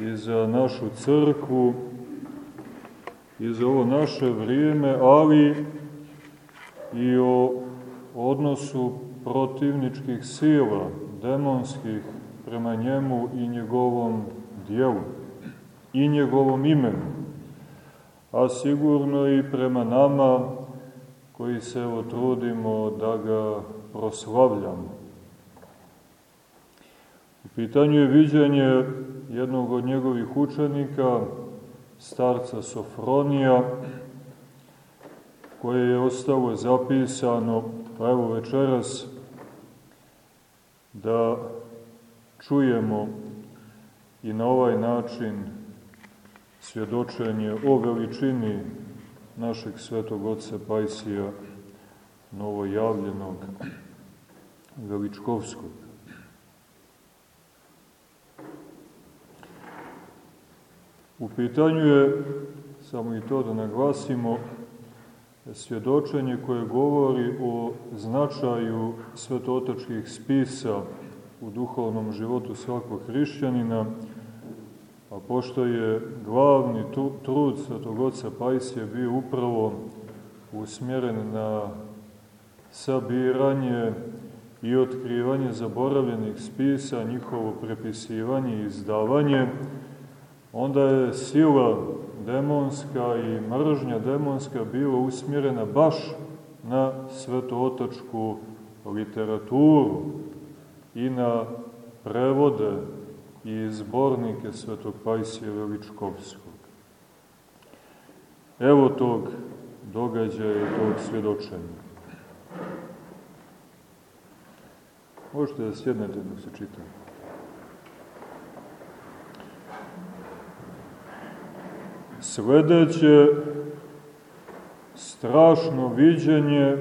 i za našu crkvu i za ovo naše vrijeme, ali i o odnosu protivničkih sila, demonskih, prema njemu i njegovom dijelu i njegovom imenu, a sigurno i prema nama koji se evo trudimo da ga proslavljamo. U pitanju je viđanje jednog od njegovih učenika, starca Sofronija, koje je ostalo zapisano, pa evo večeras, da čujemo i na ovaj način svjedočenje o veličini našeg svetog oca Pajsija, novojavljenog Veličkovskog. U pitanju je, samo i to da naglasimo, svjedočenje koje govori o značaju svetotačkih spisa u duhovnom životu svakog hrišćanina, a pošto je glavni trud svetog oca Pajsija bio upravo usmjeren na sabiranje i otkrivanje zaboravljenih spisa, njihovo prepisivanje i izdavanje, onda je sila demonska i mržnja demonska bila usmjerena baš na svetootačku literaturu i na prevode i zbornike svetog Pajsija Veličkovskog. Evo tog događaja tog svjedočenja. Možete da sjednete dok se čitamo. Sledeće strašno viđenje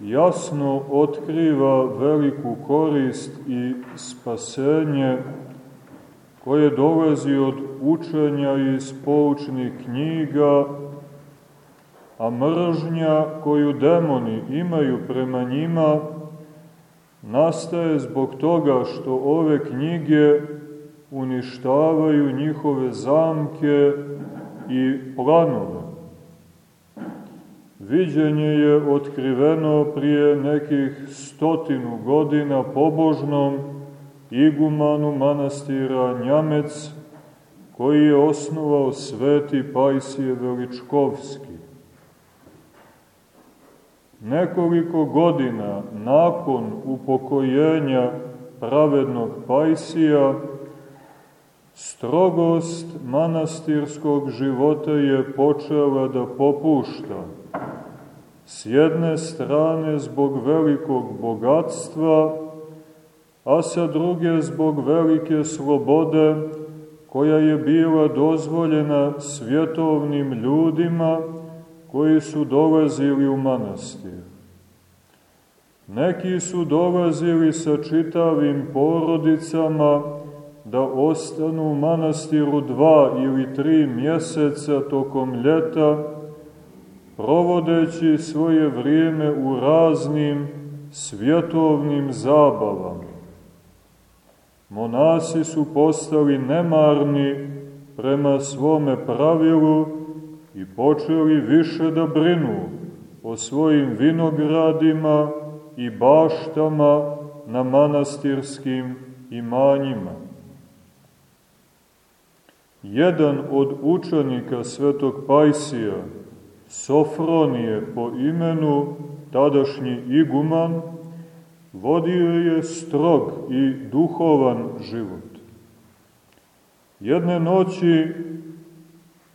jasno otkriva veliku korist i spasenje koje dolazi od učenja iz poučnih knjiga, a mržnja koju demoni imaju prema njima nastaje zbog toga što ove knjige uništavaju njihove zamke i planove. Viđenje je otkriveno prije nekih stotinu godina pobožnom igumanu manastira Njamec, koji je osnovao sveti Pajsije Veličkovski. Nekoliko godina nakon upokojenja pravednog Pajsija, strogost manastirskog života je počela da popušta. S jedne strane zbog velikog bogatstva, a sa druge zbog velike slobode koja je bila dozvoljena svjetovnim ljudima koji su dolazili u manastir. Neki su dolazili sa čitavim porodicama, da ostanu u manastiru dva ili tri mjeseca tokom ljeta, provodeći svoje vrijeme u raznim svjetovnim zabavama. Monasi su postali nemarni prema svome pravilu i počeli više da brinu o svojim vinogradima i baštama na manastirskim imanjima jedan od učenika svetog Pajsija, Sofronije po imenu, tadašnji iguman, vodio je strog i duhovan život. Jedne noći,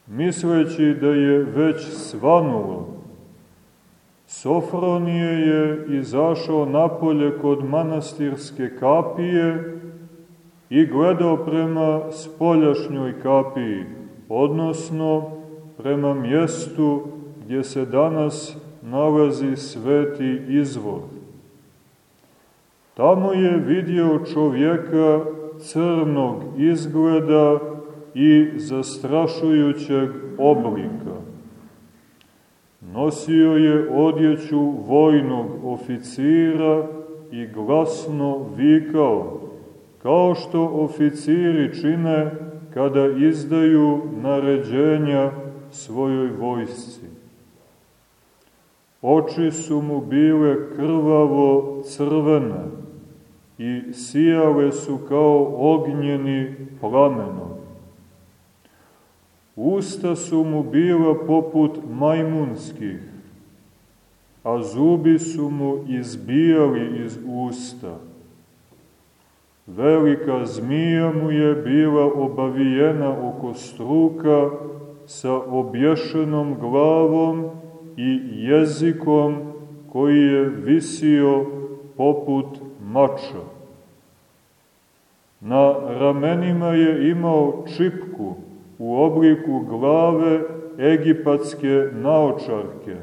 misleći da je već svanulo, Sofronije je izašao napolje kod manastirske kapije i gledao prema spoljašnjoj kapiji, odnosno prema mjestu gdje se danas nalazi sveti izvor. Tamo je vidio čovjeka crnog izgleda i zastrašujućeg oblika. Nosio je odjeću vojnog oficira i glasno vikao kao što oficiri čine kada izdaju naređenja svojoj vojsci. Oči su mu bile krvavo crvene i sijale su kao ognjeni plamenovi. Usta su mu bila poput majmunskih, a zubi su mu izbijali iz usta. Velika zmija mu je bila obavijena oko struka sa obješenom glavom i jezikom koji je visio poput mača. Na ramenima je imao čipku u obliku glave egipatske naočarke,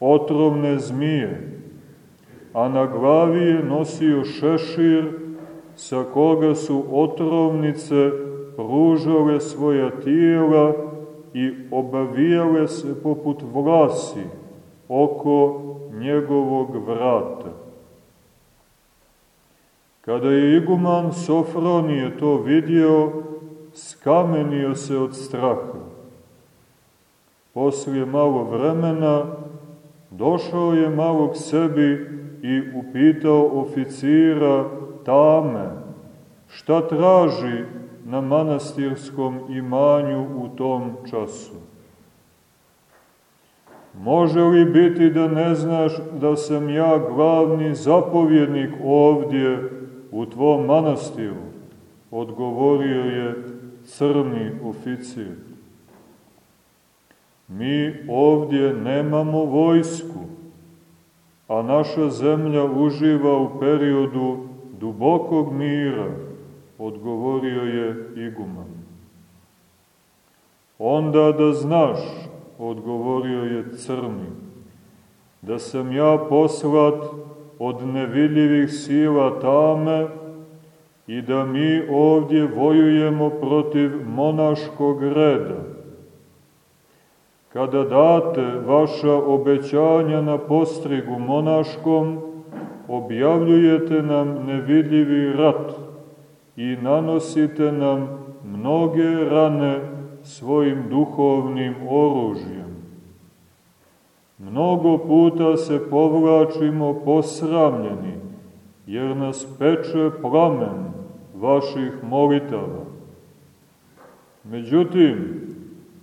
otrovne zmije, a na glavi je nosio šešir sa koga su otrovnice pružale svoja tijela i obavijale se poput vlasi oko njegovog vrata. Kada je iguman Sofronije to vidio, skamenio se od straha. Poslije malo vremena došao je malo k sebi i upitao oficira Tame šta traži na manastirskom imanju u tom času. Može li biti da ne znaš da sam ja glavni zapovjednik ovdje u tvom manastiru? Odgovorio je crni oficir. Mi ovdje nemamo vojsku, a naša zemlja uživa u periodu dubokog mira, odgovorio je iguman. Onda da znaš, odgovorio je crni, da sam ja poslat od nevidljivih sila tame i da mi ovdje vojujemo protiv monaškog reda. Kada date vaša obećanja na postrigu monaškom, objavljujete nam nevidljivi rat i nanosite nam mnoge rane svojim duhovnim oružjem. Mnogo puta se povlačimo posramljeni, jer nas peče plamen vaših molitava. Međutim,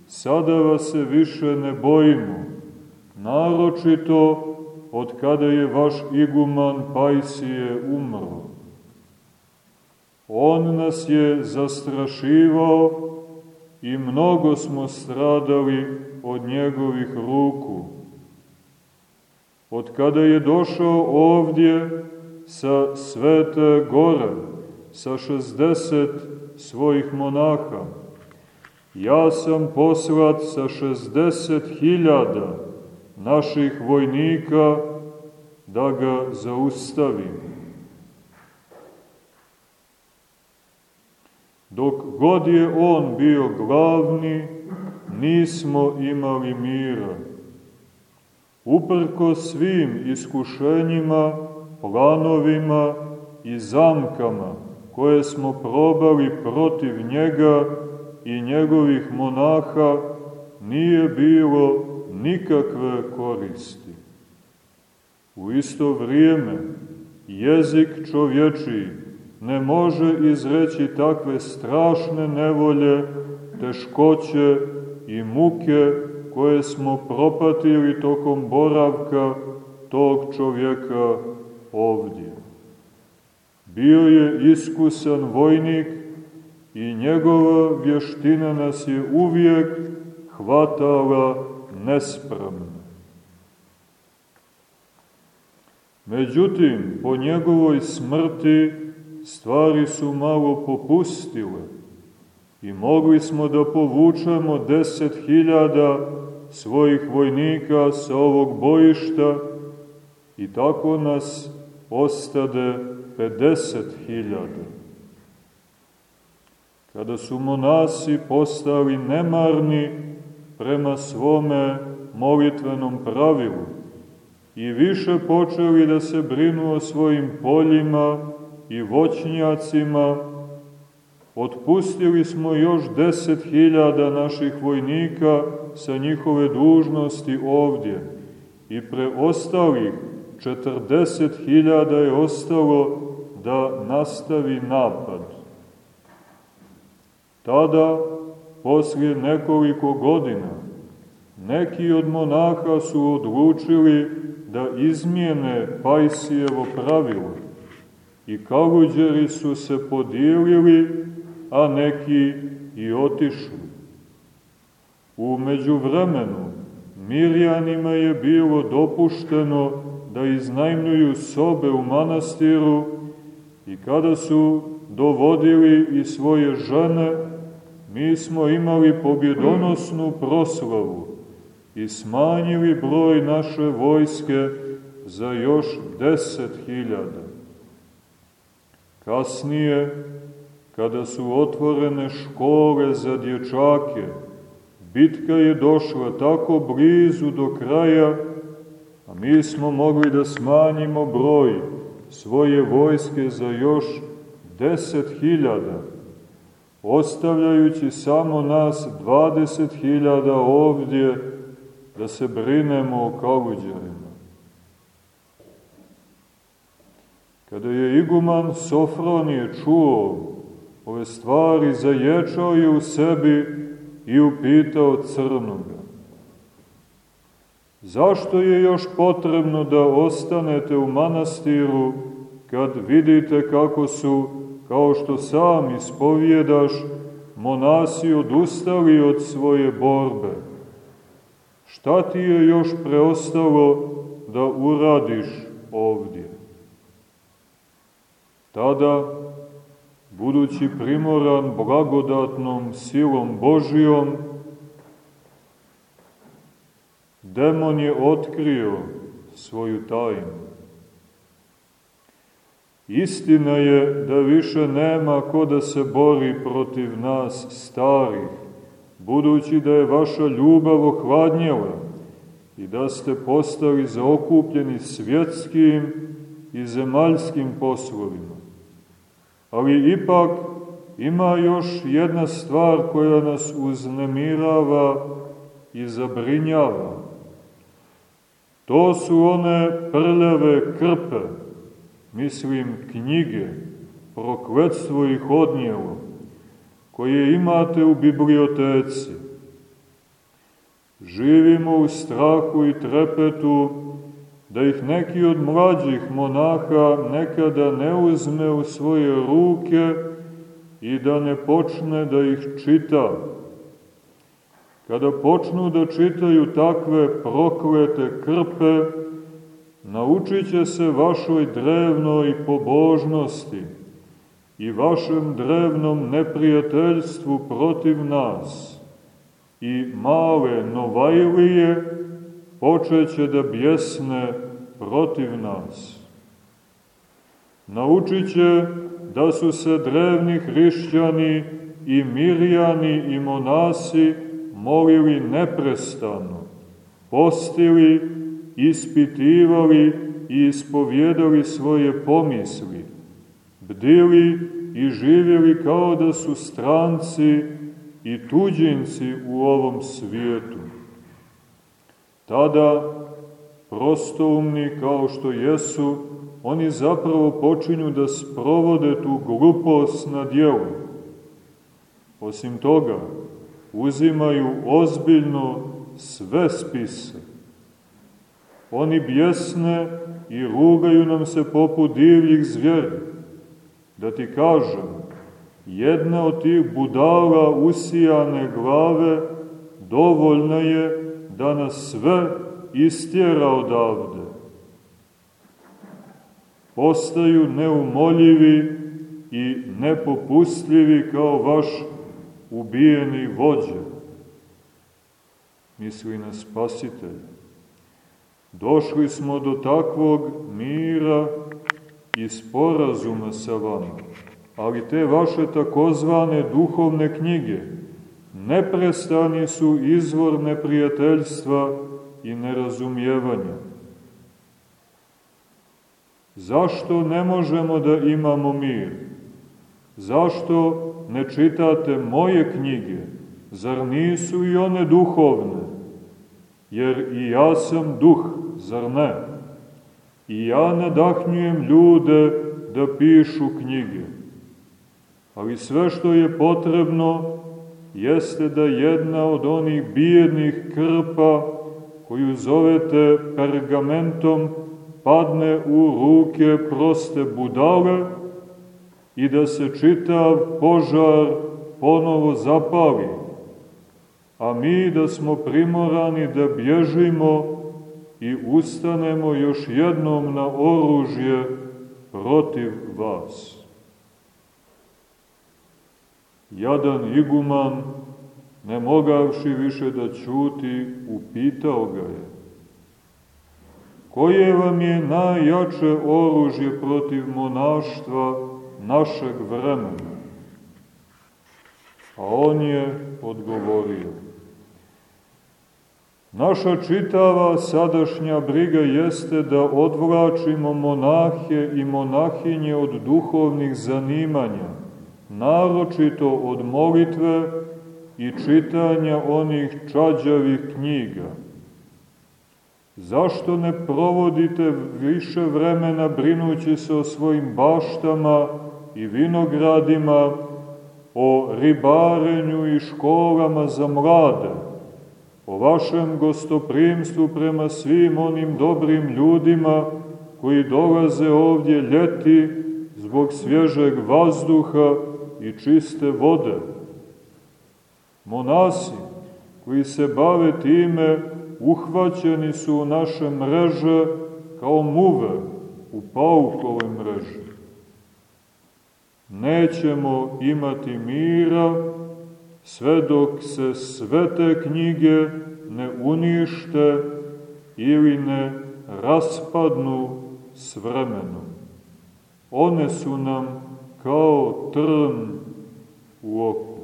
sada vas se više ne bojimo, naročito od kada je vaš iguman Pajsije umro. On nas je zastrašivao i mnogo smo stradali od njegovih ruku. Od kada je došao ovdje sa Svete Gore, sa 60 svojih monaha, ja sam poslat sa 60.000 naših vojnika da ga zaustavim. Dok god je on bio glavni, nismo imali mira. Uprko svim iskušenjima, planovima i zamkama koje smo probali protiv njega i njegovih monaha, nije bilo nikakve koristi. U isto vrijeme jezik čovječiji ne može izreći takve strašne nevolje, teškoće i muke koje smo propatili tokom boravka tog čovjeka ovdje. Bio je iskusan vojnik i njegova vještina nas je uvijek hvatala nespravno. Međutim, po njegovoj smrti stvari su malo popustile i mogli smo da povučemo deset hiljada svojih vojnika sa ovog bojišta i tako nas ostade 50.000. Kada su monasi postali nemarni prema svome molitvenom pravilu i više počeli da se brinu o svojim poljima i voćnjacima, otpustili smo još deset hiljada naših vojnika sa njihove dužnosti ovdje i preostalih četrdeset hiljada je ostalo da nastavi napad. Tada, poslije nekoliko godina, neki od monaha su odlučili da izmijene Pajsijevo pravilo i kaluđeri su se podijelili, a neki i otišli. U međuvremenu Mirjanima je bilo dopušteno da iznajmljuju sobe u manastiru i kada su dovodili i svoje žene, mi smo imali pobjedonosnu proslavu i smanjili broj naše vojske za još deset hiljada. Kasnije, kada su otvorene škole za dječake, bitka je došla tako blizu do kraja, a mi smo mogli da smanjimo broj svoje vojske za još deset hiljada, ostavljajući samo nas dvadeset hiljada ovdje da se brinemo o kaluđerima. Kada je iguman Sofronije čuo ove stvari, zaječao je u sebi i upitao crnoga. Zašto je još potrebno da ostanete u manastiru kad vidite kako su, kao što sam ispovjedaš, monasi odustali od svoje borbe? Šta ti je još preostalo da uradiš ovdje? Tada, budući primoran blagodatnom silom Božijom, demon je otkrio svoju tajnu. Istina je da više nema ko da se bori protiv nas starih, budući da je vaša ljubav ohladnjela i da ste postali zaokupljeni svjetskim i zemaljskim poslovima. Ali ipak ima još jedna stvar koja nas uznemirava i zabrinjava. To su one prljave krpe, mislim knjige, prokletstvo ih odnijelo, koje imate u biblioteci. Živimo u strahu i trepetu da ih neki od mlađih monaha nekada ne uzme u svoje ruke i da ne počne da ih čita. Kada počnu da čitaju takve proklete krpe, naučit se vašoj drevnoj pobožnosti, i vašem drevnom neprijateljstvu protiv nas i male Novajlije počeće da bjesne protiv nas. Naučit će da su se drevni hrišćani i mirjani i monasi molili neprestano, postili, ispitivali i ispovjedali svoje pomisli, bdili i živjeli kao da su stranci i tuđinci u ovom svijetu. Tada, prostoumni kao što jesu, oni zapravo počinju da sprovode tu glupost na djelu. Osim toga, uzimaju ozbiljno sve spise. Oni bjesne i rugaju nam se poput divljih zvjeri da ti kažem, jedna od tih budala usijane glave dovoljna je da nas sve istjera odavde. Postaju neumoljivi i nepopustljivi kao vaš ubijeni vođa. Misli na spasitelja. Došli smo do takvog mira i sporazuma sa vama, ali te vaše takozvane duhovne knjige neprestani su izvor neprijateljstva i nerazumijevanja. Zašto ne možemo da imamo mir? Zašto ne čitate moje knjige? Zar nisu i one duhovne? Jer i ja sam duh, zar ne? I ja nadahnjujem ljude da pišu knjige. Ali sve što je potrebno jeste da jedna od onih bijednih krpa koju zovete pergamentom padne u ruke proste budale i da se čitav požar ponovo zapali, a mi da smo primorani da bježimo i ustanemo još jednom na oružje protiv vas. Jadan iguman, ne mogavši više da čuti, upitao ga je. Koje vam je najjače oružje protiv monaštva našeg vremena? A on je odgovorio. Naša čitava sadašnja briga jeste da odvlačimo monahe i monahinje od duhovnih zanimanja, naročito od molitve i čitanja onih čađavih knjiga. Zašto ne provodite više vremena brinući se o svojim baštama i vinogradima, o ribarenju i školama za mlade, o vašem gostoprimstvu prema svim onim dobrim ljudima koji dolaze ovdje ljeti zbog svježeg vazduha i čiste vode. Monasi koji se bave time uhvaćeni su u naše mreže kao muve u paukove mreže. Nećemo imati mira sve dok se sve te knjige ne unište ili ne raspadnu s vremenom. One su nam kao trn u oku.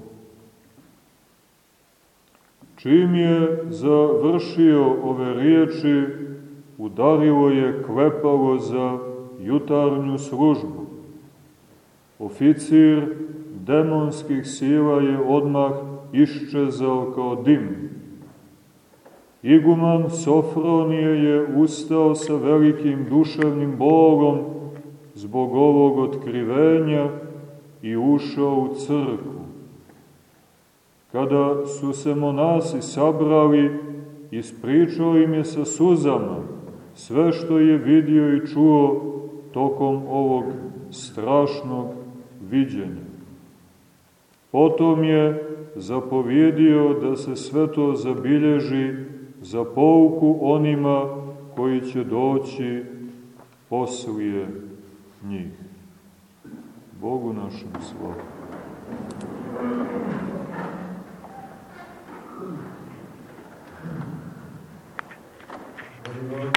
Čim je završio ove riječi, udarilo je klepalo za jutarnju službu. Oficir demonskih sila je odmah iščezao kao dim. Iguman Sofronije je ustao sa velikim duševnim bolom zbog ovog otkrivenja i ušao u crkvu. Kada su se monasi sabrali, ispričao im je sa suzama sve što je vidio i čuo tokom ovog strašnog viđenja. Potom je zapovjedio da se sve to zabilježi za pouku onima koji će doći poslije njih. Bogu našem slavu.